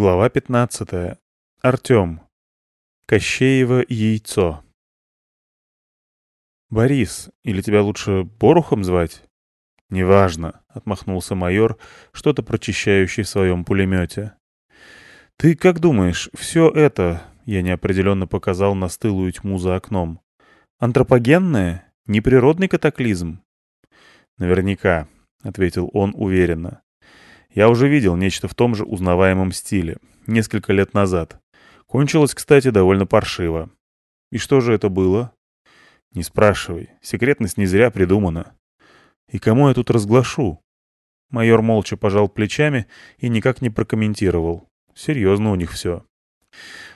Глава 15. Артем. Кощеево яйцо. «Борис, или тебя лучше Борухом звать?» «Неважно», — отмахнулся майор, что-то прочищающий в своем пулемете. «Ты как думаешь, все это...» — я неопределенно показал на стылую тьму за окном. «Антропогенное? Неприродный катаклизм?» «Наверняка», — ответил он уверенно. Я уже видел нечто в том же узнаваемом стиле, несколько лет назад. Кончилось, кстати, довольно паршиво. И что же это было? Не спрашивай, секретность не зря придумана. И кому я тут разглашу? Майор молча пожал плечами и никак не прокомментировал. Серьезно у них все.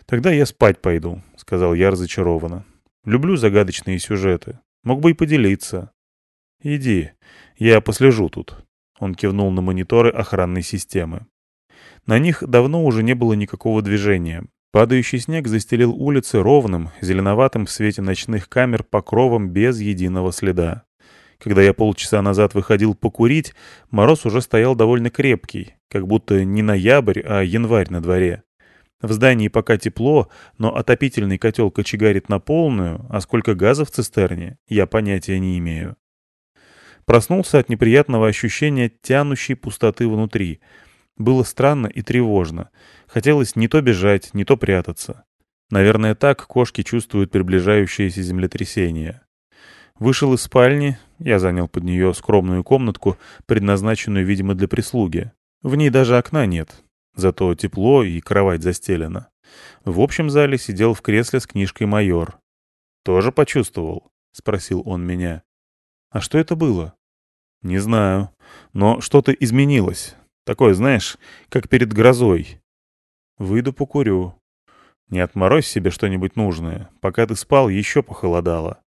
«Тогда я спать пойду», — сказал я разочарованно. «Люблю загадочные сюжеты. Мог бы и поделиться». «Иди, я послежу тут». Он кивнул на мониторы охранной системы. На них давно уже не было никакого движения. Падающий снег застелил улицы ровным, зеленоватым в свете ночных камер покровом без единого следа. Когда я полчаса назад выходил покурить, мороз уже стоял довольно крепкий, как будто не ноябрь, а январь на дворе. В здании пока тепло, но отопительный котел кочегарит на полную, а сколько газа в цистерне, я понятия не имею. Проснулся от неприятного ощущения тянущей пустоты внутри. Было странно и тревожно. Хотелось не то бежать, не то прятаться. Наверное, так кошки чувствуют приближающееся землетрясение. Вышел из спальни, я занял под нее скромную комнатку, предназначенную, видимо, для прислуги. В ней даже окна нет, зато тепло и кровать застелена. В общем зале сидел в кресле с книжкой майор. «Тоже почувствовал?» — спросил он меня. А что это было? Не знаю. Но что-то изменилось. Такое, знаешь, как перед грозой. Выйду покурю. Не отморозь себе что-нибудь нужное. Пока ты спал, еще похолодало.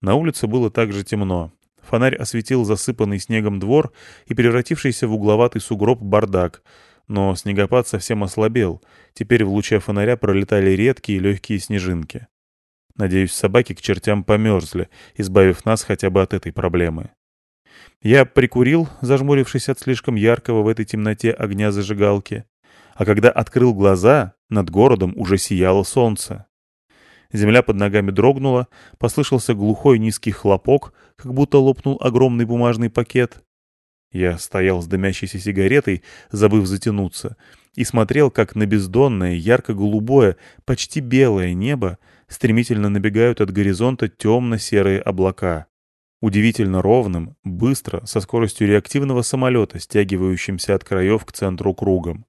На улице было также темно. Фонарь осветил засыпанный снегом двор и превратившийся в угловатый сугроб бардак. Но снегопад совсем ослабел. Теперь в луче фонаря пролетали редкие легкие снежинки. Надеюсь, собаки к чертям померзли, избавив нас хотя бы от этой проблемы. Я прикурил, зажмурившись от слишком яркого в этой темноте огня зажигалки. А когда открыл глаза, над городом уже сияло солнце. Земля под ногами дрогнула, послышался глухой низкий хлопок, как будто лопнул огромный бумажный пакет. Я стоял с дымящейся сигаретой, забыв затянуться, и смотрел, как на бездонное, ярко-голубое, почти белое небо стремительно набегают от горизонта темно-серые облака. Удивительно ровным, быстро, со скоростью реактивного самолета, стягивающимся от краев к центру кругом.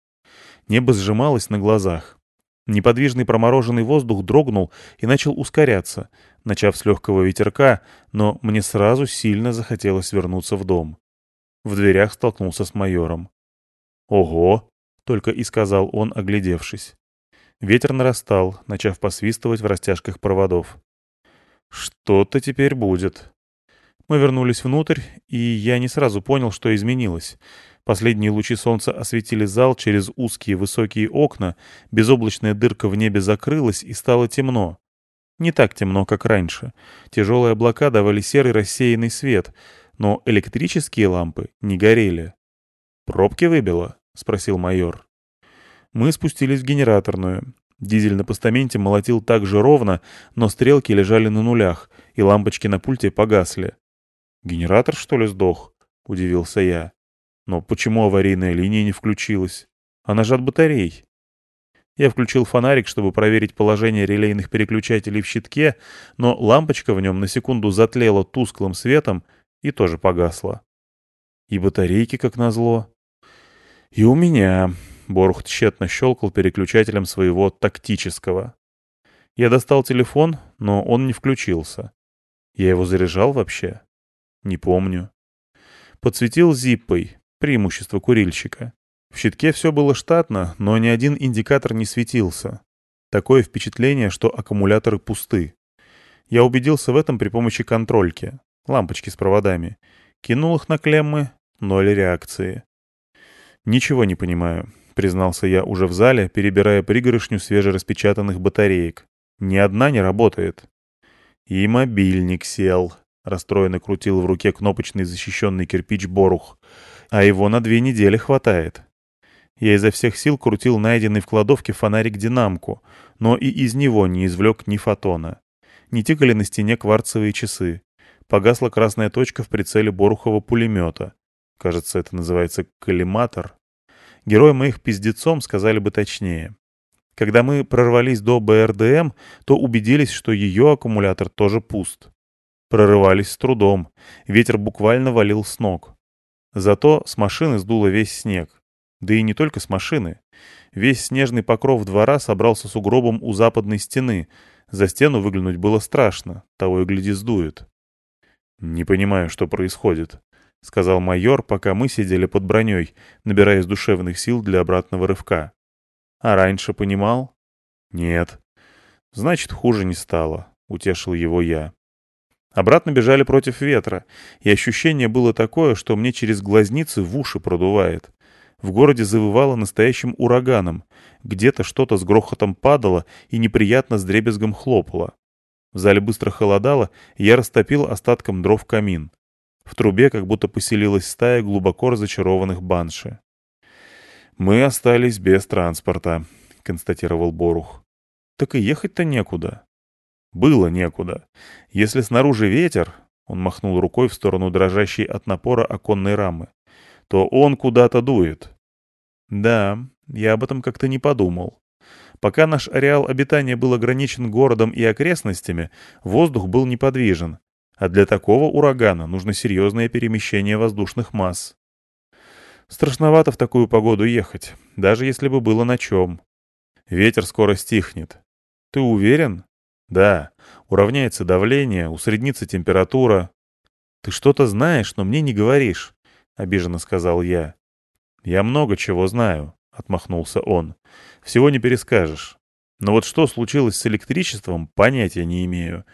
Небо сжималось на глазах. Неподвижный промороженный воздух дрогнул и начал ускоряться, начав с легкого ветерка, но мне сразу сильно захотелось вернуться в дом. В дверях столкнулся с майором. «Ого!» — только и сказал он, оглядевшись. Ветер нарастал, начав посвистывать в растяжках проводов. «Что-то теперь будет». Мы вернулись внутрь, и я не сразу понял, что изменилось. Последние лучи солнца осветили зал через узкие высокие окна, безоблачная дырка в небе закрылась, и стало темно. Не так темно, как раньше. Тяжелые облака давали серый рассеянный свет, но электрические лампы не горели. «Пробки выбило?» — спросил майор. Мы спустились в генераторную. Дизель на постаменте молотил так же ровно, но стрелки лежали на нулях, и лампочки на пульте погасли. «Генератор, что ли, сдох?» — удивился я. «Но почему аварийная линия не включилась? Она же от батарей». Я включил фонарик, чтобы проверить положение релейных переключателей в щитке, но лампочка в нем на секунду затлела тусклым светом и тоже погасла. И батарейки, как назло. И у меня, Борух тщетно щелкал переключателем своего тактического. Я достал телефон, но он не включился. Я его заряжал вообще? Не помню. Подсветил зиппой, преимущество курильщика. В щитке все было штатно, но ни один индикатор не светился. Такое впечатление, что аккумуляторы пусты. Я убедился в этом при помощи контрольки, лампочки с проводами. Кинул их на клеммы, ноль реакции. Ничего не понимаю. — признался я уже в зале, перебирая пригоршню свежераспечатанных батареек. «Ни одна не работает». «И мобильник сел», — расстроенно крутил в руке кнопочный защищенный кирпич Борух. «А его на две недели хватает». Я изо всех сил крутил найденный в кладовке фонарик-динамку, но и из него не извлек ни фотона. Не тикали на стене кварцевые часы. Погасла красная точка в прицеле Борухова пулемета. Кажется, это называется коллиматор. Герои моих пиздецом сказали бы точнее. Когда мы прорвались до БРДМ, то убедились, что ее аккумулятор тоже пуст. Прорывались с трудом. Ветер буквально валил с ног. Зато с машины сдуло весь снег. Да и не только с машины. Весь снежный покров двора собрался сугробом у западной стены. За стену выглянуть было страшно, того и гляди сдует. «Не понимаю, что происходит», — сказал майор, пока мы сидели под броней, набираясь душевных сил для обратного рывка. «А раньше понимал?» «Нет». «Значит, хуже не стало», — утешил его я. Обратно бежали против ветра, и ощущение было такое, что мне через глазницы в уши продувает. В городе завывало настоящим ураганом. Где-то что-то с грохотом падало и неприятно с дребезгом хлопало. В зале быстро холодало, и я растопил остатком дров камин. В трубе как будто поселилась стая глубоко разочарованных банши. «Мы остались без транспорта», — констатировал Борух. «Так и ехать-то некуда». «Было некуда. Если снаружи ветер...» — он махнул рукой в сторону дрожащей от напора оконной рамы то он куда-то дует. Да, я об этом как-то не подумал. Пока наш ареал обитания был ограничен городом и окрестностями, воздух был неподвижен, а для такого урагана нужно серьезное перемещение воздушных масс. Страшновато в такую погоду ехать, даже если бы было на чем. Ветер скоро стихнет. Ты уверен? Да. Уравняется давление, усреднится температура. Ты что-то знаешь, но мне не говоришь. — обиженно сказал я. «Я много чего знаю», — отмахнулся он. «Всего не перескажешь. Но вот что случилось с электричеством, понятия не имею.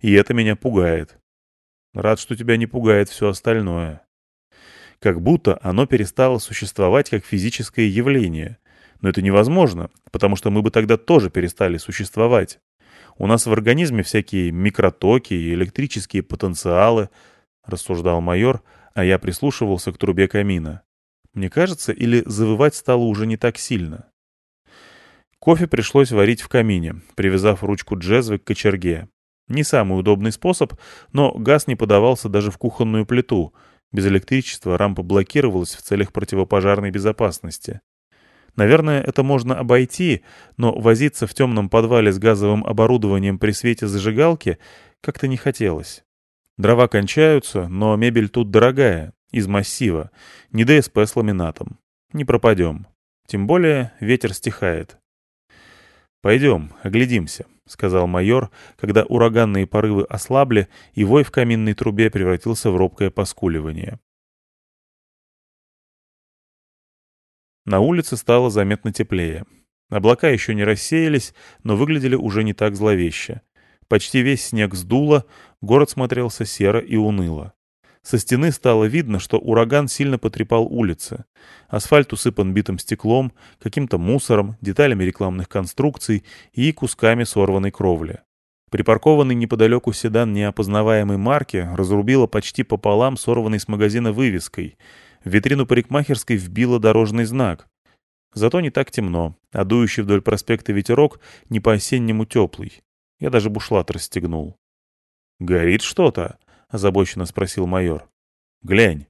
И это меня пугает. Рад, что тебя не пугает все остальное. Как будто оно перестало существовать как физическое явление. Но это невозможно, потому что мы бы тогда тоже перестали существовать. У нас в организме всякие микротоки и электрические потенциалы, рассуждал майор, а я прислушивался к трубе камина. Мне кажется, или завывать стало уже не так сильно. Кофе пришлось варить в камине, привязав ручку джезвы к кочерге. Не самый удобный способ, но газ не подавался даже в кухонную плиту. Без электричества рампа блокировалась в целях противопожарной безопасности. Наверное, это можно обойти, но возиться в темном подвале с газовым оборудованием при свете зажигалки как-то не хотелось. Дрова кончаются, но мебель тут дорогая, из массива, не ДСП с ламинатом. Не пропадем. Тем более ветер стихает. «Пойдем, оглядимся», — сказал майор, когда ураганные порывы ослабли, и вой в каминной трубе превратился в робкое поскуливание. На улице стало заметно теплее. Облака еще не рассеялись, но выглядели уже не так зловеще. Почти весь снег сдуло, город смотрелся серо и уныло. Со стены стало видно, что ураган сильно потрепал улицы. Асфальт усыпан битым стеклом, каким-то мусором, деталями рекламных конструкций и кусками сорванной кровли. Припаркованный неподалеку седан неопознаваемой марки разрубило почти пополам сорванной с магазина вывеской. В витрину парикмахерской вбило дорожный знак. Зато не так темно, а дующий вдоль проспекта ветерок не по-осеннему теплый. Я даже бушлат расстегнул. «Горит что-то?» — озабоченно спросил майор. «Глянь».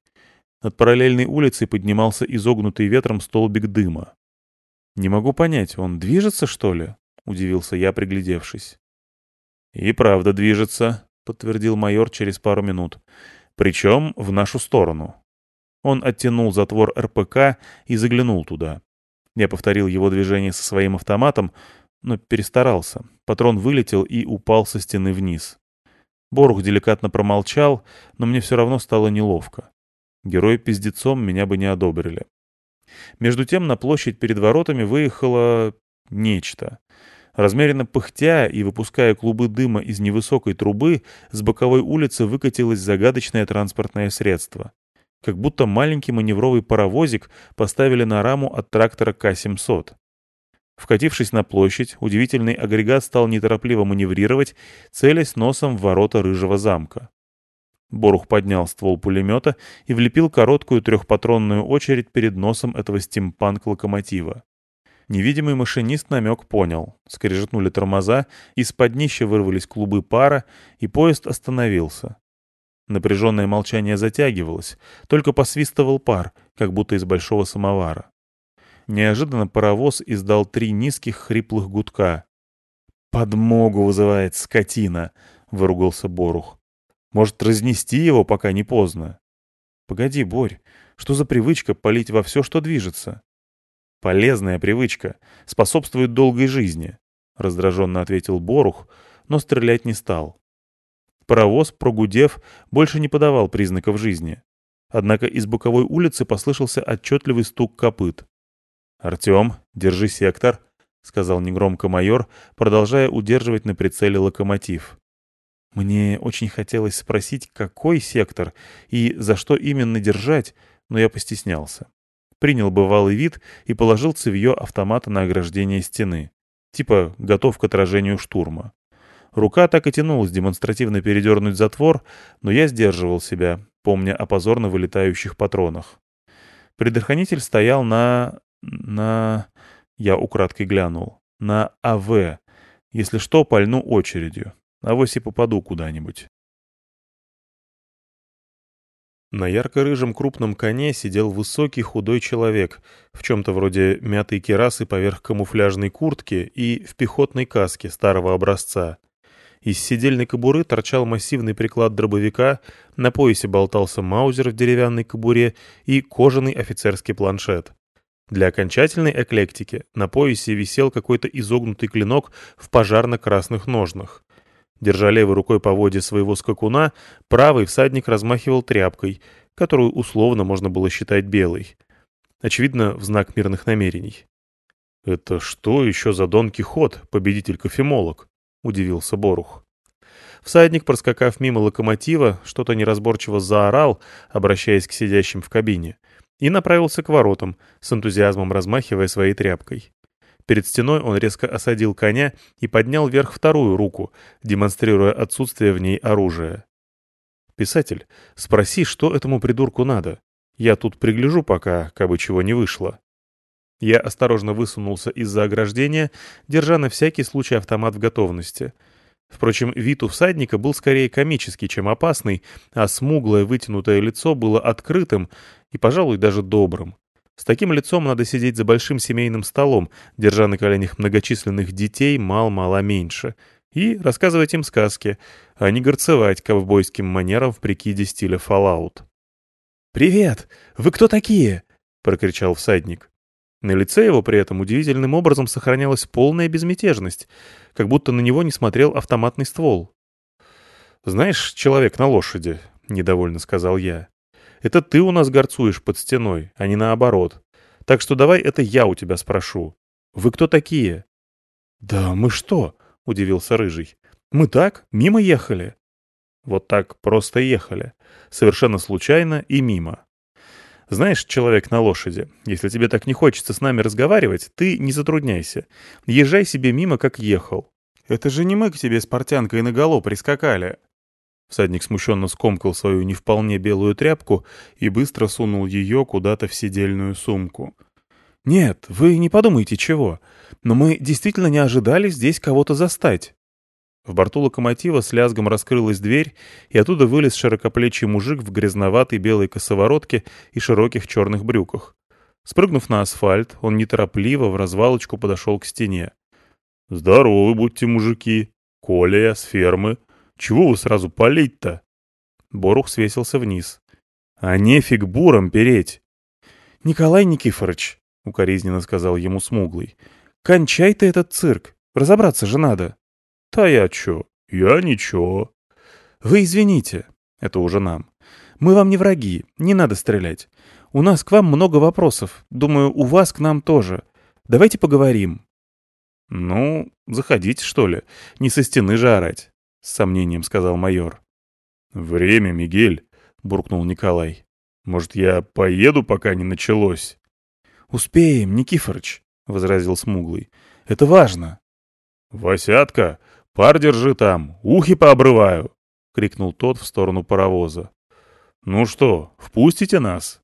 Над параллельной улицей поднимался изогнутый ветром столбик дыма. «Не могу понять, он движется, что ли?» — удивился я, приглядевшись. «И правда движется», — подтвердил майор через пару минут. «Причем в нашу сторону». Он оттянул затвор РПК и заглянул туда. Я повторил его движение со своим автоматом, но перестарался. Патрон вылетел и упал со стены вниз. Борух деликатно промолчал, но мне все равно стало неловко. Герой пиздецом меня бы не одобрили. Между тем на площадь перед воротами выехало нечто. Размеренно пыхтя и выпуская клубы дыма из невысокой трубы, с боковой улицы выкатилось загадочное транспортное средство. Как будто маленький маневровый паровозик поставили на раму от трактора К-700. Вкатившись на площадь, удивительный агрегат стал неторопливо маневрировать, целясь носом в ворота рыжего замка. Борух поднял ствол пулемета и влепил короткую трехпатронную очередь перед носом этого стимпанк-локомотива. Невидимый машинист намек понял. Скрежетнули тормоза, из-под днища вырвались клубы пара, и поезд остановился. Напряженное молчание затягивалось, только посвистывал пар, как будто из большого самовара. Неожиданно паровоз издал три низких хриплых гудка. «Подмогу вызывает скотина!» — выругался Борух. «Может, разнести его, пока не поздно?» «Погоди, Борь, что за привычка палить во все, что движется?» «Полезная привычка, способствует долгой жизни», — раздраженно ответил Борух, но стрелять не стал. Паровоз, прогудев, больше не подавал признаков жизни. Однако из боковой улицы послышался отчетливый стук копыт. «Артем, держи сектор», — сказал негромко майор, продолжая удерживать на прицеле локомотив. Мне очень хотелось спросить, какой сектор и за что именно держать, но я постеснялся. Принял бывалый вид и положил цевье автомата на ограждение стены. Типа готов к отражению штурма. Рука так и тянулась демонстративно передернуть затвор, но я сдерживал себя, помня о позорно вылетающих патронах. Предохранитель стоял на... на... Я украдкой глянул. На АВ. Если что, пальну очередью. Авось и попаду куда-нибудь. На ярко-рыжем крупном коне сидел высокий худой человек, в чем-то вроде мятой керасы поверх камуфляжной куртки и в пехотной каске старого образца. Из седельной кобуры торчал массивный приклад дробовика, на поясе болтался маузер в деревянной кобуре и кожаный офицерский планшет. Для окончательной эклектики на поясе висел какой-то изогнутый клинок в пожарно-красных ножнах. Держа левой рукой по воде своего скакуна, правый всадник размахивал тряпкой, которую условно можно было считать белой. Очевидно, в знак мирных намерений. «Это что еще за Дон Кихот, победитель-кофемолог?» — удивился Борух. Всадник, проскакав мимо локомотива, что-то неразборчиво заорал, обращаясь к сидящим в кабине, и направился к воротам, с энтузиазмом размахивая своей тряпкой. Перед стеной он резко осадил коня и поднял вверх вторую руку, демонстрируя отсутствие в ней оружия. «Писатель, спроси, что этому придурку надо. Я тут пригляжу пока, кабы чего не вышло». Я осторожно высунулся из-за ограждения, держа на всякий случай автомат в готовности. Впрочем, вид у всадника был скорее комический, чем опасный, а смуглое вытянутое лицо было открытым и, пожалуй, даже добрым. С таким лицом надо сидеть за большим семейным столом, держа на коленях многочисленных детей мал-мало меньше, и рассказывать им сказки, а не горцевать ковбойским манерам в прикиде стиля Fallout. «Привет! Вы кто такие?» — прокричал всадник. На лице его при этом удивительным образом сохранялась полная безмятежность, как будто на него не смотрел автоматный ствол. «Знаешь, человек на лошади», — недовольно сказал я, — «это ты у нас горцуешь под стеной, а не наоборот. Так что давай это я у тебя спрошу. Вы кто такие?» «Да мы что?» — удивился Рыжий. «Мы так, мимо ехали». Вот так просто ехали. Совершенно случайно и мимо. Знаешь, человек на лошади, если тебе так не хочется с нами разговаривать, ты не затрудняйся. Езжай себе мимо, как ехал. Это же не мы к тебе с портянкой наголо прискакали. Всадник смущенно скомкал свою не вполне белую тряпку и быстро сунул ее куда-то в сидельную сумку. «Нет, вы не подумайте чего, но мы действительно не ожидали здесь кого-то застать. В борту локомотива с лязгом раскрылась дверь, и оттуда вылез широкоплечий мужик в грязноватой белой косоворотке и широких черных брюках. Спрыгнув на асфальт, он неторопливо в развалочку подошел к стене. «Здоровы будьте, мужики! Коля, с фермы! Чего вы сразу палить-то?» Борух свесился вниз. «А нефиг буром переть!» «Николай Никифорович», — укоризненно сказал ему смуглый, — «кончай ты этот цирк, разобраться же надо». «Та я чё? Я ничего». «Вы извините». Это уже нам. «Мы вам не враги, не надо стрелять. У нас к вам много вопросов. Думаю, у вас к нам тоже. Давайте поговорим». «Ну, заходите, что ли. Не со стены же орать», — с сомнением сказал майор. «Время, Мигель», — буркнул Николай. «Может, я поеду, пока не началось?» «Успеем, Никифорыч», — возразил Смуглый. «Это важно». «Васятка, Пар держи там, ухи пообрываю. — крикнул тот в сторону паровоза. «Ну что, впустите нас?»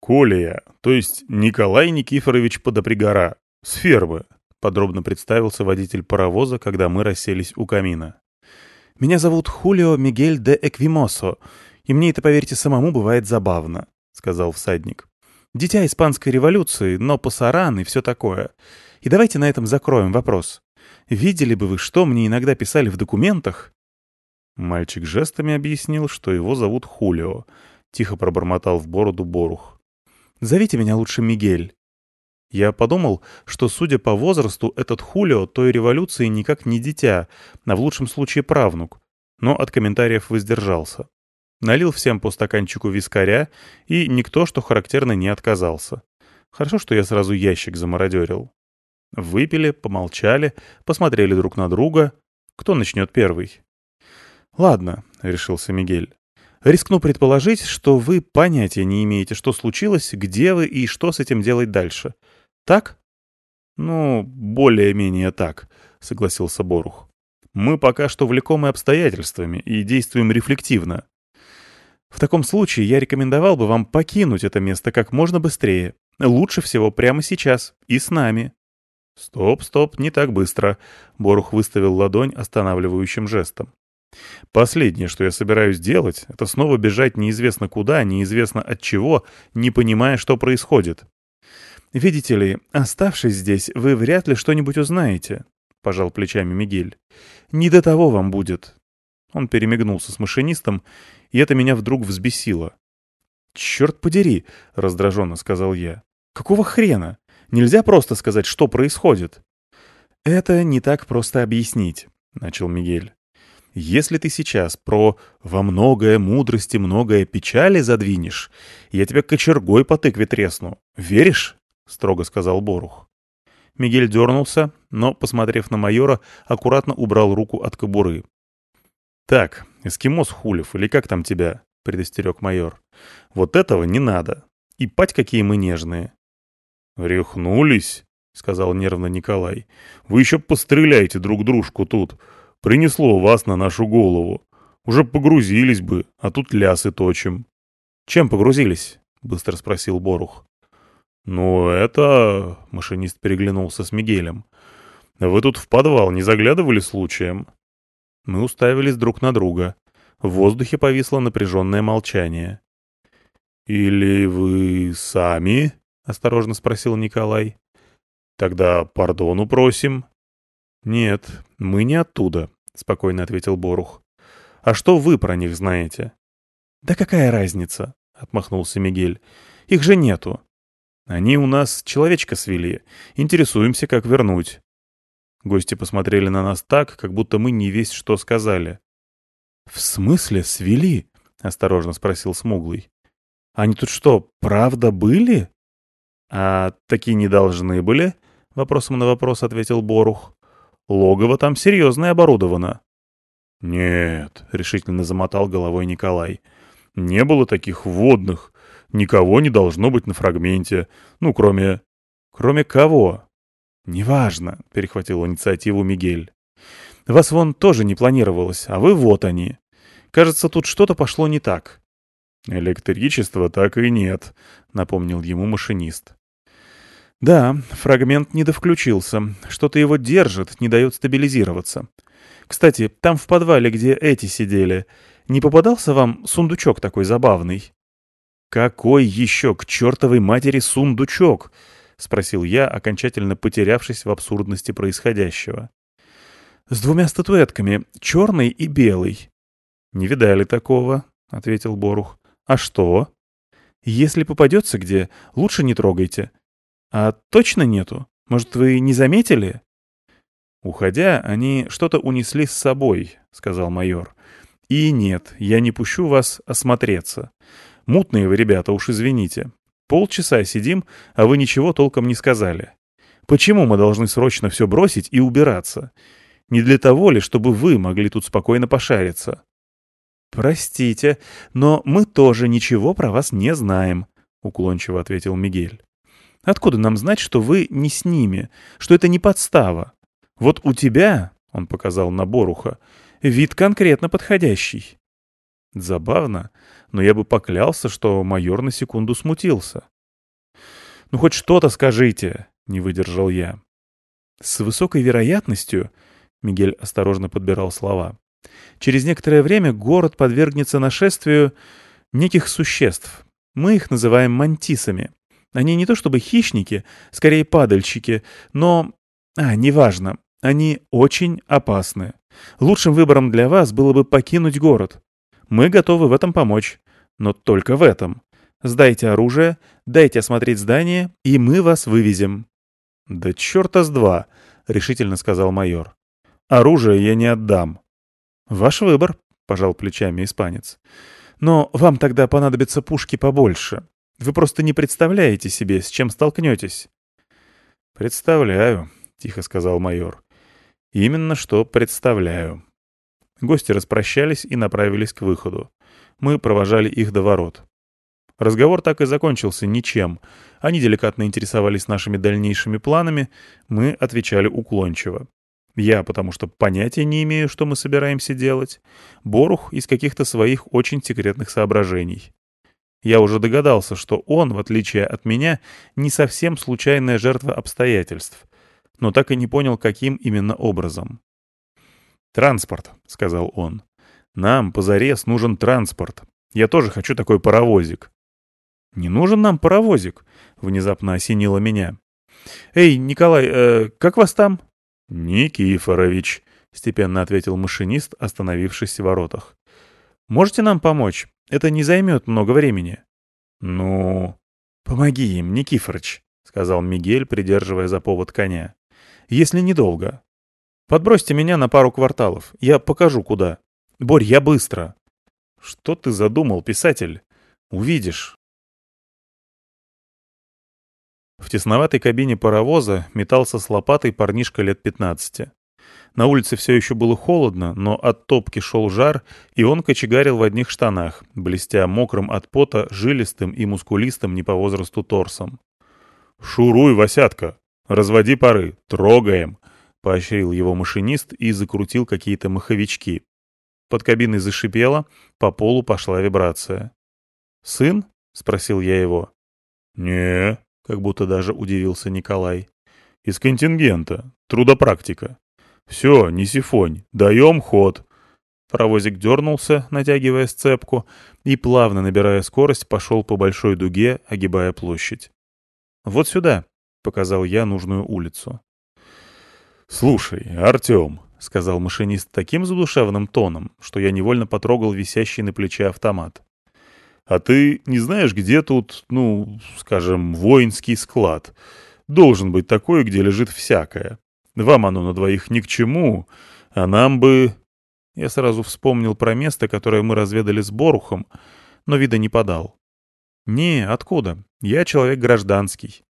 Колия, то есть Николай Никифорович Подопригора, с фермы, подробно представился водитель паровоза, когда мы расселись у камина. «Меня зовут Хулио Мигель де Эквимосо, и мне это, поверьте, самому бывает забавно», — сказал всадник. «Дитя испанской революции, но пасаран и все такое. И давайте на этом закроем вопрос. Видели бы вы, что мне иногда писали в документах?» Мальчик жестами объяснил, что его зовут Хулио. Тихо пробормотал в бороду Борух. «Зовите меня лучше Мигель». Я подумал, что, судя по возрасту, этот Хулио той революции никак не дитя, а в лучшем случае правнук, но от комментариев воздержался. Налил всем по стаканчику вискаря, и никто, что характерно, не отказался. Хорошо, что я сразу ящик замародерил. Выпили, помолчали, посмотрели друг на друга. Кто начнет первый? «Ладно», — решился Мигель. «Рискну предположить, что вы понятия не имеете, что случилось, где вы и что с этим делать дальше. Так?» «Ну, более-менее так», — согласился Борух. «Мы пока что влекомы обстоятельствами и действуем рефлективно». «В таком случае я рекомендовал бы вам покинуть это место как можно быстрее. Лучше всего прямо сейчас и с нами». «Стоп, стоп, не так быстро», — Борух выставил ладонь останавливающим жестом. «Последнее, что я собираюсь делать, это снова бежать неизвестно куда, неизвестно от чего, не понимая, что происходит». «Видите ли, оставшись здесь, вы вряд ли что-нибудь узнаете», — пожал плечами Мигель. «Не до того вам будет». Он перемигнулся с машинистом, и это меня вдруг взбесило. «Черт подери!» — раздраженно сказал я. «Какого хрена? Нельзя просто сказать, что происходит». «Это не так просто объяснить», — начал Мигель. «Если ты сейчас про «во многое мудрости, многое печали» задвинешь, я тебя кочергой по тыкве тресну. Веришь?» — строго сказал Борух. Мигель дернулся, но, посмотрев на майора, аккуратно убрал руку от кобуры. «Так, эскимос Хулев, или как там тебя?» — предостерег майор. «Вот этого не надо. И пать какие мы нежные. «Рехнулись?» — сказал нервно Николай. «Вы еще постреляйте друг дружку тут. Принесло вас на нашу голову. Уже погрузились бы, а тут лясы точим». «Чем погрузились?» — быстро спросил Борух. «Ну, это...» — машинист переглянулся с Мигелем. «Вы тут в подвал не заглядывали случаем?» Мы уставились друг на друга. В воздухе повисло напряженное молчание. «Или вы сами?» — осторожно спросил Николай. «Тогда пардону просим». «Нет, мы не оттуда», — спокойно ответил Борух. «А что вы про них знаете?» «Да какая разница?» — отмахнулся Мигель. «Их же нету. Они у нас человечка свели. Интересуемся, как вернуть». Гости посмотрели на нас так, как будто мы не весь что сказали. «В смысле свели?» — осторожно спросил Смуглый. «Они тут что, правда были?» «А такие не должны были?» — вопросом на вопрос ответил Борух. «Логово там серьезное оборудовано». «Нет», — решительно замотал головой Николай. «Не было таких водных. Никого не должно быть на фрагменте. Ну, кроме...» «Кроме кого?» «Неважно», — перехватил инициативу Мигель. «Вас вон тоже не планировалось, а вы вот они. Кажется, тут что-то пошло не так. «Электричества так и нет», — напомнил ему машинист. «Да, фрагмент недовключился. Что-то его держит, не дает стабилизироваться. Кстати, там в подвале, где эти сидели, не попадался вам сундучок такой забавный?» «Какой еще к чертовой матери сундучок?» — спросил я, окончательно потерявшись в абсурдности происходящего. «С двумя статуэтками, черной и белой». «Не видали такого», — ответил Борух. «А что?» «Если попадется где, лучше не трогайте». «А точно нету? Может, вы не заметили?» «Уходя, они что-то унесли с собой», — сказал майор. «И нет, я не пущу вас осмотреться. Мутные вы, ребята, уж извините. Полчаса сидим, а вы ничего толком не сказали. Почему мы должны срочно все бросить и убираться? Не для того ли, чтобы вы могли тут спокойно пошариться?» «Простите, но мы тоже ничего про вас не знаем», — уклончиво ответил Мигель. «Откуда нам знать, что вы не с ними, что это не подстава? Вот у тебя, — Он показал на Боруха. «Вид конкретно подходящий». Забавно, но я бы поклялся, что майор на секунду смутился. «Ну хоть что-то скажите», — не выдержал я. «С высокой вероятностью», — Мигель осторожно подбирал слова, «через некоторое время город подвергнется нашествию неких существ. Мы их называем мантисами. Они не то чтобы хищники, скорее падальщики, но... А, неважно. Они очень опасны. Лучшим выбором для вас было бы покинуть город. Мы готовы в этом помочь. Но только в этом. Сдайте оружие, дайте осмотреть здание, и мы вас вывезем». «Да черта с два», — решительно сказал майор. «Оружие я не отдам». «Ваш выбор», — пожал плечами испанец. «Но вам тогда понадобятся пушки побольше. Вы просто не представляете себе, с чем столкнетесь». «Представляю», — тихо сказал майор. «Именно что представляю». Гости распрощались и направились к выходу. Мы провожали их до ворот. Разговор так и закончился ничем. Они деликатно интересовались нашими дальнейшими планами, мы отвечали уклончиво. Я, потому что понятия не имею, что мы собираемся делать. Борух из каких-то своих очень секретных соображений. Я уже догадался, что он, в отличие от меня, не совсем случайная жертва обстоятельств, но так и не понял, каким именно образом. «Транспорт», — сказал он. «Нам позарез нужен транспорт. Я тоже хочу такой паровозик». «Не нужен нам паровозик», — внезапно осенило меня. «Эй, Николай, э, как вас там?» «Никифорович», — степенно ответил машинист, остановившись в воротах. «Можете нам помочь? Это не займет много времени». «Ну...» «Помоги им, Никифорыч», — сказал Мигель, придерживая за повод коня. «Если недолго. Подбросьте меня на пару кварталов. Я покажу, куда. Борь, я быстро». «Что ты задумал, писатель? Увидишь». В тесноватой кабине паровоза метался с лопатой парнишка лет 15. На улице все еще было холодно, но от топки шел жар, и он кочегарил в одних штанах, блестя мокрым от пота, жилистым и мускулистым не по возрасту торсом. «Шуруй, Васятка! Разводи пары! Трогаем!» — поощрил его машинист и закрутил какие-то маховички. Под кабиной зашипело, по полу пошла вибрация. «Сын?» — спросил я его. «Не, как будто даже удивился Николай. «Из контингента. Трудопрактика. Все, не сифонь. Даем ход». Паровозик дернулся, натягивая сцепку, и, плавно набирая скорость, пошел по большой дуге, огибая площадь. «Вот сюда», — показал я нужную улицу. «Слушай, Артем», — сказал машинист таким задушевным тоном, что я невольно потрогал висящий на плече автомат. А ты не знаешь, где тут, ну, скажем, воинский склад? Должен быть такой, где лежит всякое. Вам оно на двоих ни к чему, а нам бы...» Я сразу вспомнил про место, которое мы разведали с Борухом, но вида не подал. «Не, откуда? Я человек гражданский».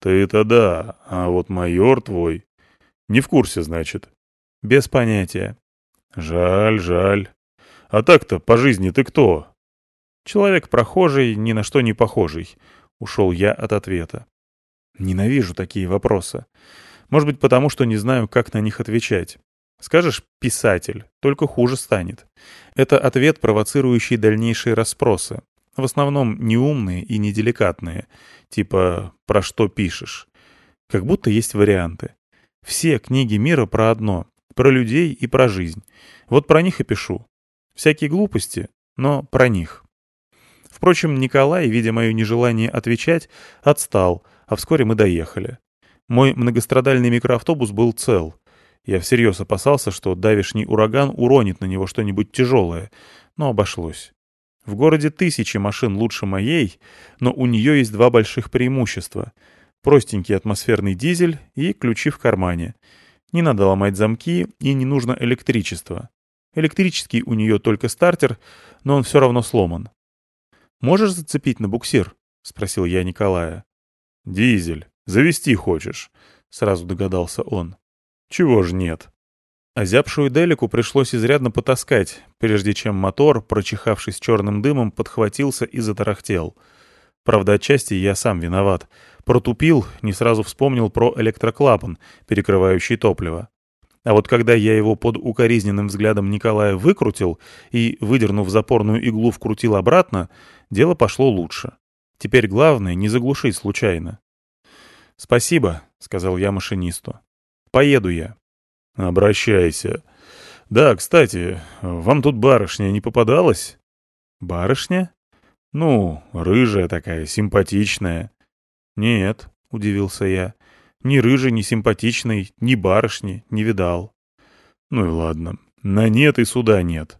«Ты-то да, а вот майор твой...» «Не в курсе, значит?» «Без понятия». «Жаль, жаль. А так-то по жизни ты кто?» Человек прохожий, ни на что не похожий. Ушел я от ответа. Ненавижу такие вопросы. Может быть, потому что не знаю, как на них отвечать. Скажешь «писатель», только хуже станет. Это ответ, провоцирующий дальнейшие расспросы. В основном неумные и неделикатные. Типа «про что пишешь?». Как будто есть варианты. Все книги мира про одно. Про людей и про жизнь. Вот про них и пишу. Всякие глупости, но про них. Впрочем, Николай, видя мое нежелание отвечать, отстал, а вскоре мы доехали. Мой многострадальный микроавтобус был цел. Я всерьез опасался, что давишний ураган уронит на него что-нибудь тяжелое, но обошлось. В городе тысячи машин лучше моей, но у нее есть два больших преимущества. Простенький атмосферный дизель и ключи в кармане. Не надо ломать замки и не нужно электричество. Электрический у нее только стартер, но он все равно сломан. Можешь зацепить на буксир?» — спросил я Николая. «Дизель. Завести хочешь?» — сразу догадался он. «Чего ж нет?» Озябшую Делику пришлось изрядно потаскать, прежде чем мотор, прочихавшись черным дымом, подхватился и затарахтел. Правда, отчасти я сам виноват. Протупил, не сразу вспомнил про электроклапан, перекрывающий топливо. А вот когда я его под укоризненным взглядом Николая выкрутил и, выдернув запорную иглу, вкрутил обратно, дело пошло лучше. Теперь главное — не заглушить случайно. «Спасибо», — сказал я машинисту. «Поеду я». «Обращайся. Да, кстати, вам тут барышня не попадалась?» «Барышня?» «Ну, рыжая такая, симпатичная». «Нет», — удивился я, — «ни рыжий, ни симпатичный, ни барышни не видал». «Ну и ладно. На нет и суда нет».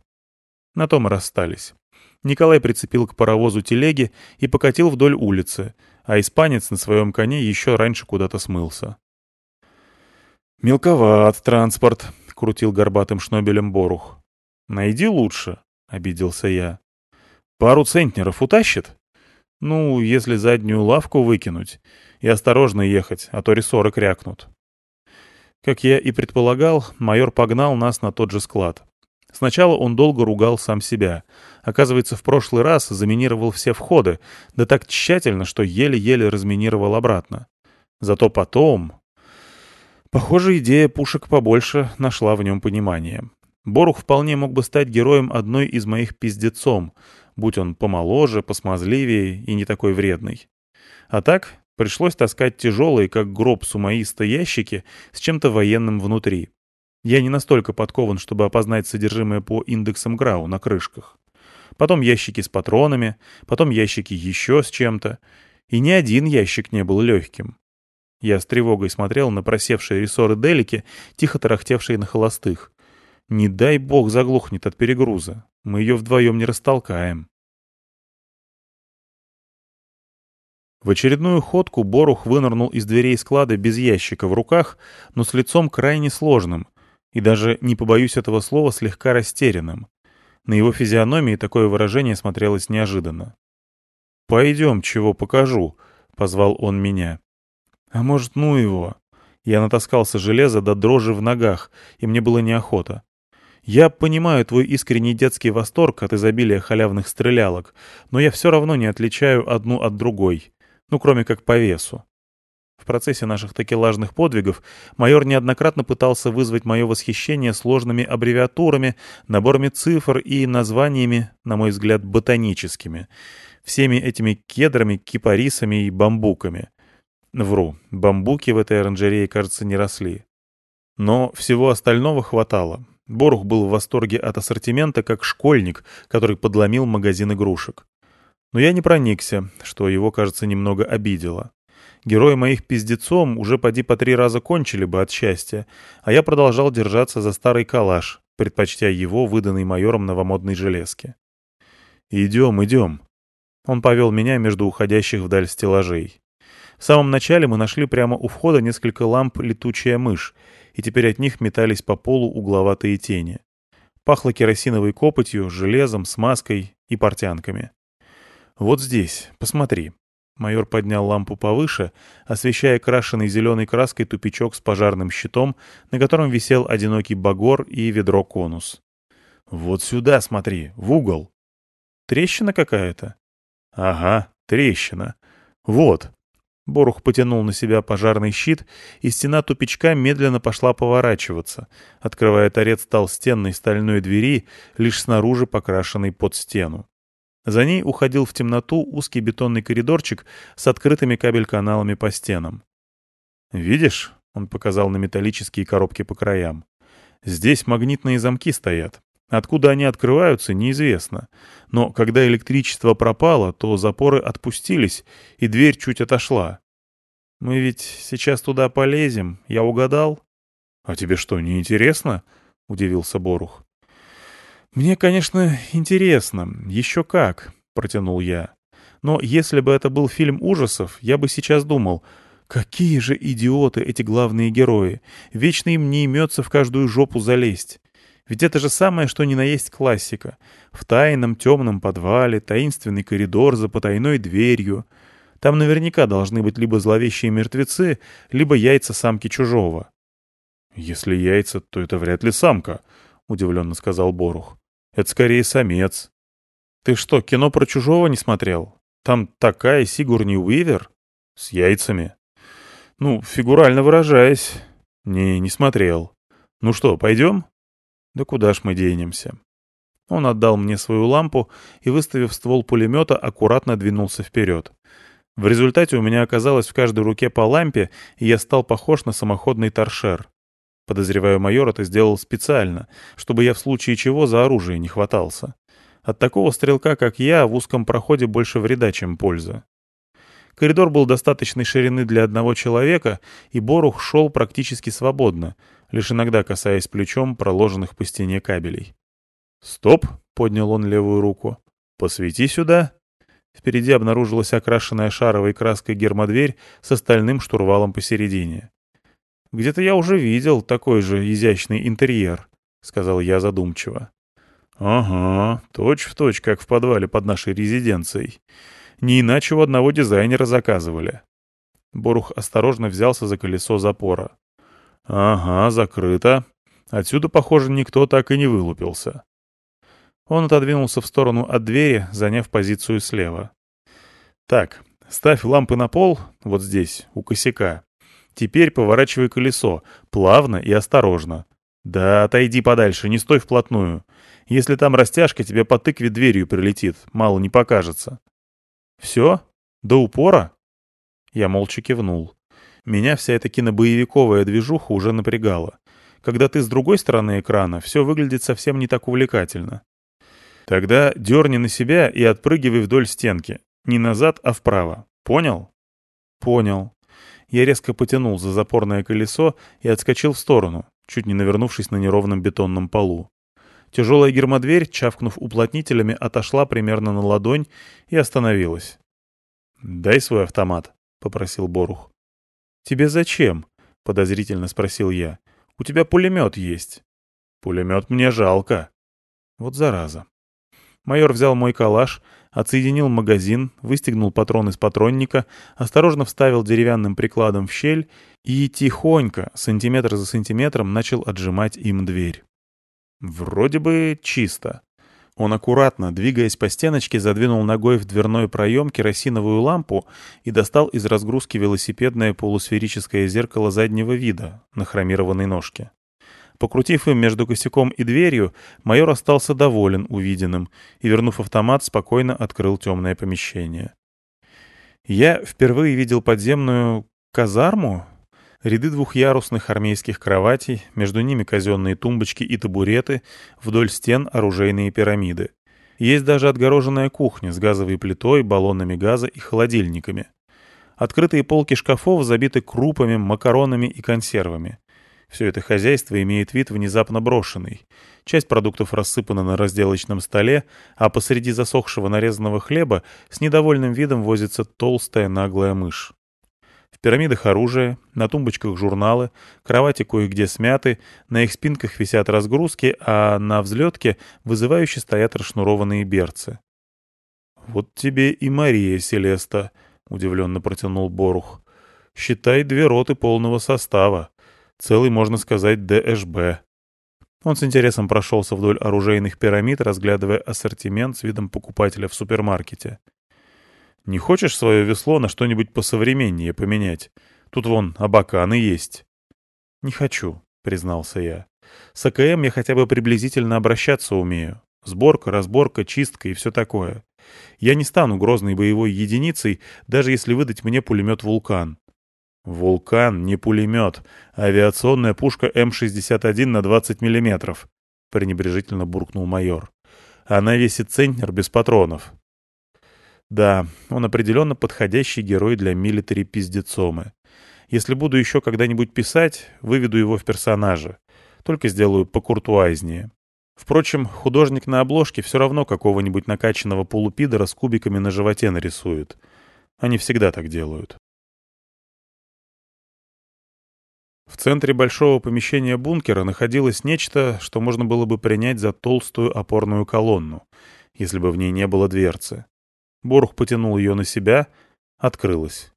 На том расстались. Николай прицепил к паровозу телеги и покатил вдоль улицы, а испанец на своем коне еще раньше куда-то смылся. «Мелковат транспорт», — крутил горбатым шнобелем Борух. «Найди лучше», — обиделся я. «Пару центнеров утащит?» «Ну, если заднюю лавку выкинуть. И осторожно ехать, а то рессоры крякнут». Как я и предполагал, майор погнал нас на тот же склад. Сначала он долго ругал сам себя. Оказывается, в прошлый раз заминировал все входы, да так тщательно, что еле-еле разминировал обратно. Зато потом... Похоже, идея пушек побольше нашла в нем понимание. Борух вполне мог бы стать героем одной из моих пиздецом, будь он помоложе, посмазливее и не такой вредный. А так пришлось таскать тяжелые, как гроб сумаиста, ящики с чем-то военным внутри. Я не настолько подкован, чтобы опознать содержимое по индексам Грау на крышках. Потом ящики с патронами, потом ящики еще с чем-то. И ни один ящик не был легким. Я с тревогой смотрел на просевшие рессоры Делики, тихо тарахтевшие на холостых. Не дай бог заглохнет от перегруза. Мы ее вдвоем не растолкаем. В очередную ходку Борух вынырнул из дверей склада без ящика в руках, но с лицом крайне сложным, и даже, не побоюсь этого слова, слегка растерянным. На его физиономии такое выражение смотрелось неожиданно. «Пойдем, чего покажу», — позвал он меня. «А может, ну его?» Я натаскался железа до дрожи в ногах, и мне было неохота. Я понимаю твой искренний детский восторг от изобилия халявных стрелялок, но я все равно не отличаю одну от другой, ну, кроме как по весу. В процессе наших такелажных подвигов майор неоднократно пытался вызвать мое восхищение сложными аббревиатурами, наборами цифр и названиями, на мой взгляд, ботаническими. Всеми этими кедрами, кипарисами и бамбуками. Вру, бамбуки в этой оранжерее, кажется, не росли. Но всего остального хватало. Борух был в восторге от ассортимента, как школьник, который подломил магазин игрушек. Но я не проникся, что его, кажется, немного обидело. Герои моих пиздецом уже поди по три раза кончили бы от счастья, а я продолжал держаться за старый калаш, предпочтя его, выданный майором новомодной железки. «Идем, идем». Он повел меня между уходящих вдаль стеллажей. В самом начале мы нашли прямо у входа несколько ламп «Летучая мышь», и теперь от них метались по полу угловатые тени. Пахло керосиновой копотью, железом, смазкой и портянками. «Вот здесь, посмотри», Майор поднял лампу повыше, освещая крашеный зеленой краской тупичок с пожарным щитом, на котором висел одинокий багор и ведро-конус. «Вот сюда смотри, в угол». «Трещина какая-то?» «Ага, трещина. Вот». Борух потянул на себя пожарный щит, и стена тупичка медленно пошла поворачиваться, открывая торец толстенной стальной двери, лишь снаружи покрашенной под стену. За ней уходил в темноту узкий бетонный коридорчик с открытыми кабель-каналами по стенам. «Видишь?» — он показал на металлические коробки по краям. «Здесь магнитные замки стоят. Откуда они открываются, неизвестно. Но когда электричество пропало, то запоры отпустились, и дверь чуть отошла. Мы ведь сейчас туда полезем, я угадал?» «А тебе что, не интересно?» — удивился Борух. «Мне, конечно, интересно. Еще как», — протянул я. «Но если бы это был фильм ужасов, я бы сейчас думал, какие же идиоты эти главные герои. Вечно им не имется в каждую жопу залезть. Ведь это же самое, что ни на есть классика. В тайном темном подвале, таинственный коридор за потайной дверью. Там наверняка должны быть либо зловещие мертвецы, либо яйца самки чужого». «Если яйца, то это вряд ли самка», — удивленно сказал Борух. Это скорее самец. Ты что, кино про чужого не смотрел? Там такая Сигурни Уивер? С яйцами. Ну, фигурально выражаясь. Не, не смотрел. «Ну что, пойдем?» «Да куда ж мы денемся?» Он отдал мне свою лампу и, выставив ствол пулемета, аккуратно двинулся вперед. В результате у меня оказалось в каждой руке по лампе, и я стал похож на самоходный торшер. Подозреваю, майор это сделал специально, чтобы я в случае чего за оружие не хватался. От такого стрелка, как я, в узком проходе больше вреда, чем польза. Коридор был достаточной ширины для одного человека, и Борух шел практически свободно, лишь иногда касаясь плечом проложенных по стене кабелей. «Стоп!» — поднял он левую руку. «Посвети сюда!» Впереди обнаружилась окрашенная шаровой краской гермодверь с остальным штурвалом посередине. «Где-то я уже видел такой же изящный интерьер», — сказал я задумчиво. «Ага, точь-в-точь, точь, как в подвале под нашей резиденцией. Не иначе у одного дизайнера заказывали». Борух осторожно взялся за колесо запора. «Ага, закрыто. Отсюда, похоже, никто так и не вылупился». Он отодвинулся в сторону от двери, заняв позицию слева. «Так, ставь лампы на пол, вот здесь, у косяка. Теперь поворачивай колесо, плавно и осторожно. Да, отойди подальше, не стой вплотную. Если там растяжка, тебе по тыкве дверью прилетит, мало не покажется». «Все? До упора?» Я молча кивнул. Меня вся эта кинобоевиковая движуха уже напрягала. Когда ты с другой стороны экрана, все выглядит совсем не так увлекательно. Тогда дерни на себя и отпрыгивай вдоль стенки. Не назад, а вправо. Понял? Понял. Я резко потянул за запорное колесо и отскочил в сторону, чуть не навернувшись на неровном бетонном полу. Тяжелая гермодверь, чавкнув уплотнителями, отошла примерно на ладонь и остановилась. «Дай свой автомат», — попросил Борух. «Тебе зачем?» — подозрительно спросил я. «У тебя пулемет есть». «Пулемет мне жалко». Вот зараза. Майор взял мой калаш, отсоединил магазин, выстегнул патрон из патронника, осторожно вставил деревянным прикладом в щель и тихонько, сантиметр за сантиметром, начал отжимать им дверь. Вроде бы чисто. Он аккуратно, двигаясь по стеночке, задвинул ногой в дверной проем керосиновую лампу и достал из разгрузки велосипедное полусферическое зеркало заднего вида на хромированной ножке. Покрутив им между косяком и дверью, майор остался доволен увиденным и, вернув автомат, спокойно открыл темное помещение. Я впервые видел подземную казарму, Ряды двухъярусных армейских кроватей, между ними казенные тумбочки и табуреты, вдоль стен оружейные пирамиды. Есть даже отгороженная кухня с газовой плитой, баллонами газа и холодильниками. Открытые полки шкафов забиты крупами, макаронами и консервами. Все это хозяйство имеет вид внезапно брошенный. Часть продуктов рассыпана на разделочном столе, а посреди засохшего нарезанного хлеба с недовольным видом возится толстая наглая мышь. В пирамидах оружие, на тумбочках журналы, кровати кое-где смяты, на их спинках висят разгрузки, а на взлетке вызывающе стоят расшнурованные берцы. «Вот тебе и Мария Селеста», — удивленно протянул Борух. «Считай две роты полного состава». Целый, можно сказать, ДШБ. Он с интересом прошелся вдоль оружейных пирамид, разглядывая ассортимент с видом покупателя в супермаркете. «Не хочешь свое весло на что-нибудь посовременнее поменять? Тут вон абаканы есть». «Не хочу», — признался я. «С АКМ я хотя бы приблизительно обращаться умею. Сборка, разборка, чистка и все такое. Я не стану грозной боевой единицей, даже если выдать мне пулемет «Вулкан». «Вулкан, не пулемет, авиационная пушка М-61 на 20 миллиметров», — пренебрежительно буркнул майор. «Она весит центнер без патронов». Да, он определенно подходящий герой для милитари пиздецомы. Если буду еще когда-нибудь писать, выведу его в персонажа. Только сделаю покуртуазнее. Впрочем, художник на обложке все равно какого-нибудь накачанного полупидора с кубиками на животе нарисует. Они всегда так делают. В центре большого помещения бункера находилось нечто, что можно было бы принять за толстую опорную колонну, если бы в ней не было дверцы. Борух потянул ее на себя, открылась.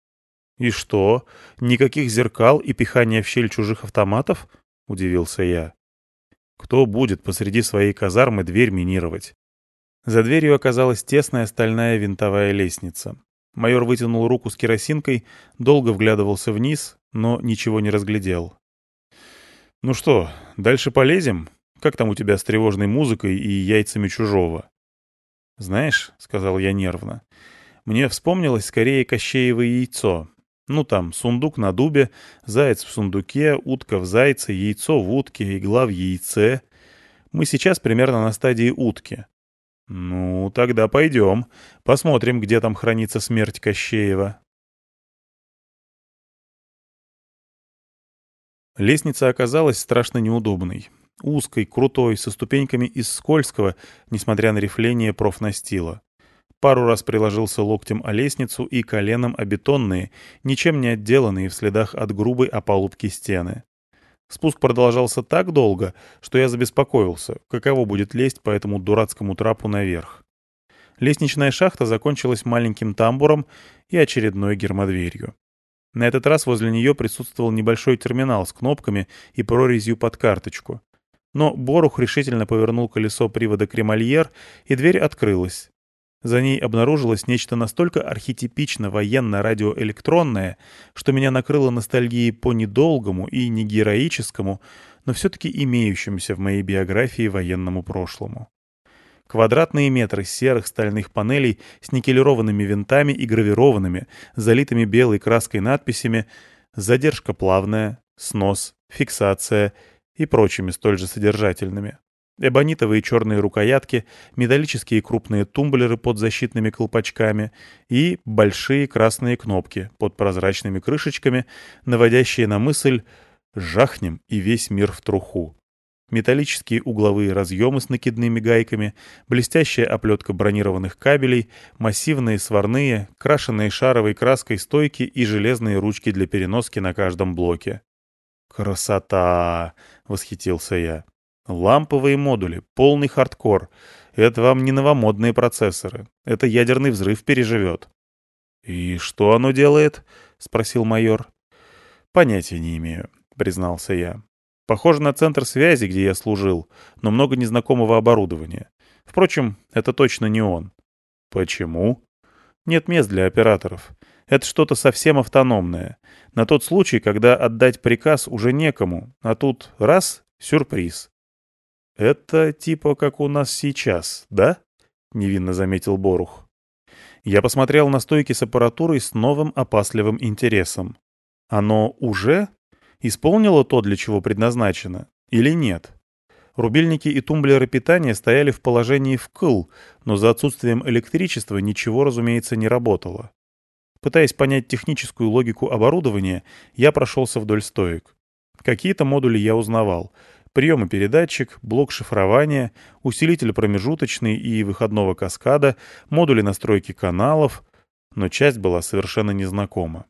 «И что? Никаких зеркал и пихания в щель чужих автоматов?» — удивился я. «Кто будет посреди своей казармы дверь минировать?» За дверью оказалась тесная стальная винтовая лестница. Майор вытянул руку с керосинкой, долго вглядывался вниз, но ничего не разглядел. «Ну что, дальше полезем? Как там у тебя с тревожной музыкой и яйцами чужого?» «Знаешь», — сказал я нервно, — «мне вспомнилось скорее Кощеево яйцо. Ну там, сундук на дубе, заяц в сундуке, утка в зайце, яйцо в утке, игла в яйце. Мы сейчас примерно на стадии утки. Ну, тогда пойдем. Посмотрим, где там хранится смерть Кощеева. Лестница оказалась страшно неудобной. Узкой, крутой, со ступеньками из скользкого, несмотря на рифление профнастила. Пару раз приложился локтем о лестницу и коленом о бетонные, ничем не отделанные в следах от грубой опалубки стены. Спуск продолжался так долго, что я забеспокоился, каково будет лезть по этому дурацкому трапу наверх. Лестничная шахта закончилась маленьким тамбуром и очередной гермодверью. На этот раз возле нее присутствовал небольшой терминал с кнопками и прорезью под карточку. Но Борух решительно повернул колесо привода кремольер, и дверь открылась. За ней обнаружилось нечто настолько архетипично военно-радиоэлектронное, что меня накрыло ностальгией по недолгому и не героическому, но все-таки имеющемуся в моей биографии военному прошлому. Квадратные метры серых стальных панелей с никелированными винтами и гравированными, залитыми белой краской надписями «Задержка плавная», «Снос», «Фиксация» и прочими столь же содержательными. Эбонитовые черные рукоятки, металлические крупные тумблеры под защитными колпачками и большие красные кнопки под прозрачными крышечками, наводящие на мысль «жахнем и весь мир в труху». Металлические угловые разъемы с накидными гайками, блестящая оплетка бронированных кабелей, массивные сварные, крашенные шаровой краской стойки и железные ручки для переноски на каждом блоке. «Красота!» — восхитился я. Ламповые модули, полный хардкор. Это вам не новомодные процессоры. Это ядерный взрыв переживет. «И что оно делает?» — спросил майор. «Понятия не имею», — признался я. «Похоже на центр связи, где я служил, но много незнакомого оборудования. Впрочем, это точно не он». «Почему?» «Нет мест для операторов. Это что-то совсем автономное. На тот случай, когда отдать приказ уже некому, а тут раз — сюрприз. «Это типа как у нас сейчас, да?» — невинно заметил Борух. Я посмотрел на стойки с аппаратурой с новым опасливым интересом. Оно уже исполнило то, для чего предназначено, или нет? Рубильники и тумблеры питания стояли в положении вкл, но за отсутствием электричества ничего, разумеется, не работало. Пытаясь понять техническую логику оборудования, я прошелся вдоль стоек. Какие-то модули я узнавал — приемопередатчик, блок шифрования, усилитель промежуточный и выходного каскада, модули настройки каналов, но часть была совершенно незнакома.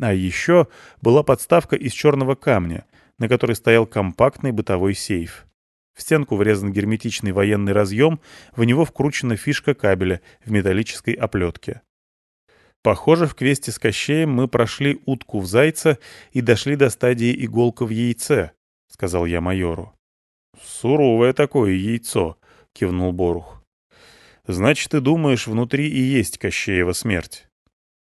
А еще была подставка из черного камня, на которой стоял компактный бытовой сейф. В стенку врезан герметичный военный разъем, в него вкручена фишка кабеля в металлической оплетке. Похоже, в квесте с Кощеем мы прошли утку в зайца и дошли до стадии иголка в яйце, — сказал я майору. «Суровое такое яйцо», — кивнул Борух. «Значит, ты думаешь, внутри и есть Кощеева смерть?»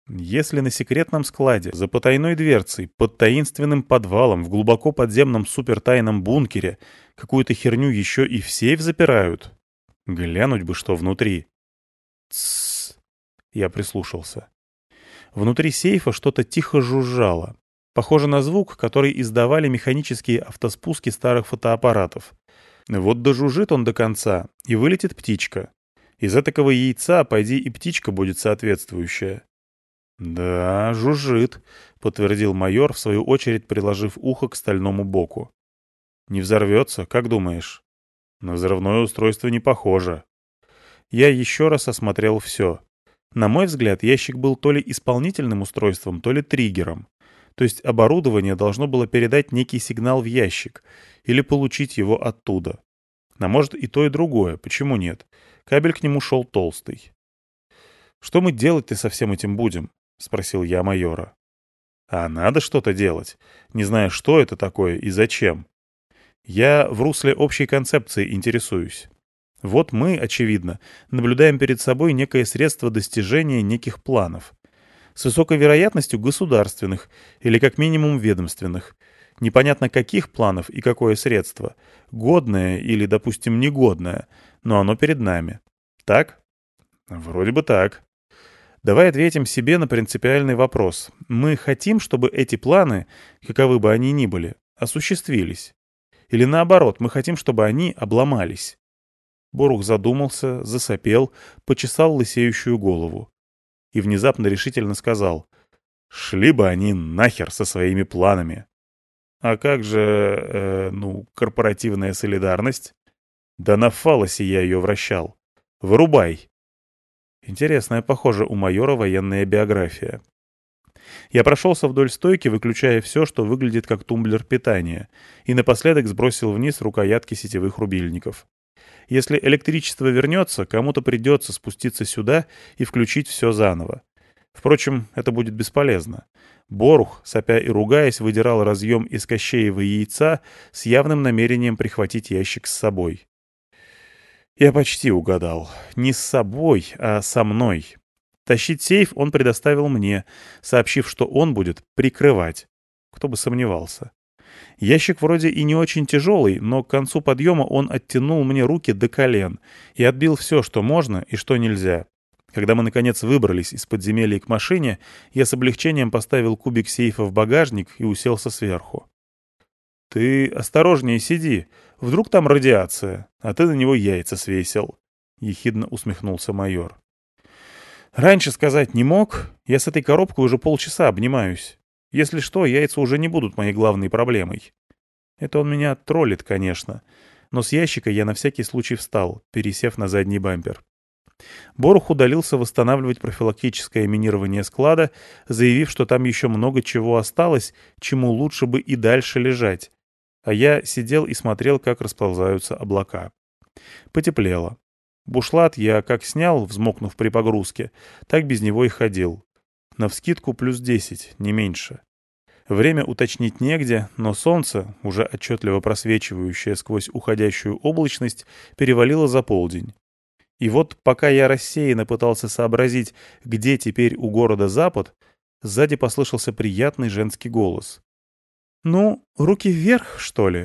Если на секретном складе, за потайной дверцей, под таинственным подвалом, в глубоко подземном супертайном бункере какую-то херню еще и в сейф запирают, глянуть бы, что внутри. Тссс. Я прислушался. Внутри сейфа что-то тихо жужжало. Похоже на звук, который издавали механические автоспуски старых фотоаппаратов. Вот дожужжит он до конца, и вылетит птичка. Из этакого яйца, пойди, и птичка будет соответствующая. «Да, жужжит», — подтвердил майор, в свою очередь приложив ухо к стальному боку. «Не взорвется, как думаешь?» «На взрывное устройство не похоже». Я еще раз осмотрел все. На мой взгляд, ящик был то ли исполнительным устройством, то ли триггером. То есть оборудование должно было передать некий сигнал в ящик или получить его оттуда. А может и то, и другое, почему нет? Кабель к нему шел толстый. «Что мы делать-то со всем этим будем?» — спросил я майора. «А надо что-то делать, не зная, что это такое и зачем. Я в русле общей концепции интересуюсь. Вот мы, очевидно, наблюдаем перед собой некое средство достижения неких планов. С высокой вероятностью государственных или как минимум ведомственных. Непонятно каких планов и какое средство. Годное или, допустим, негодное, но оно перед нами. Так? Вроде бы так. Давай ответим себе на принципиальный вопрос. Мы хотим, чтобы эти планы, каковы бы они ни были, осуществились. Или наоборот, мы хотим, чтобы они обломались. Борух задумался, засопел, почесал лысеющую голову. И внезапно решительно сказал, «Шли бы они нахер со своими планами!» «А как же, э, ну, корпоративная солидарность?» «Да на фалосе я ее вращал. Вырубай!» Интересная, похоже, у майора военная биография. Я прошелся вдоль стойки, выключая все, что выглядит как тумблер питания, и напоследок сбросил вниз рукоятки сетевых рубильников. Если электричество вернется, кому-то придется спуститься сюда и включить все заново. Впрочем, это будет бесполезно. Борух, сопя и ругаясь, выдирал разъем из кощеева яйца с явным намерением прихватить ящик с собой. Я почти угадал. Не с собой, а со мной. Тащить сейф он предоставил мне, сообщив, что он будет прикрывать. Кто бы сомневался. Ящик вроде и не очень тяжелый, но к концу подъема он оттянул мне руки до колен и отбил все, что можно и что нельзя. Когда мы, наконец, выбрались из подземелья к машине, я с облегчением поставил кубик сейфа в багажник и уселся сверху. «Ты осторожнее сиди. Вдруг там радиация, а ты на него яйца свесил», — ехидно усмехнулся майор. «Раньше сказать не мог. Я с этой коробкой уже полчаса обнимаюсь. Если что, яйца уже не будут моей главной проблемой. Это он меня троллит, конечно. Но с ящика я на всякий случай встал, пересев на задний бампер. Борух удалился восстанавливать профилактическое минирование склада, заявив, что там еще много чего осталось, чему лучше бы и дальше лежать, а я сидел и смотрел, как расползаются облака. Потеплело. Бушлат я как снял, взмокнув при погрузке, так без него и ходил. Навскидку плюс десять, не меньше. Время уточнить негде, но солнце, уже отчетливо просвечивающее сквозь уходящую облачность, перевалило за полдень. И вот пока я рассеянно пытался сообразить, где теперь у города запад, сзади послышался приятный женский голос. «Ну, руки вверх, что ли?»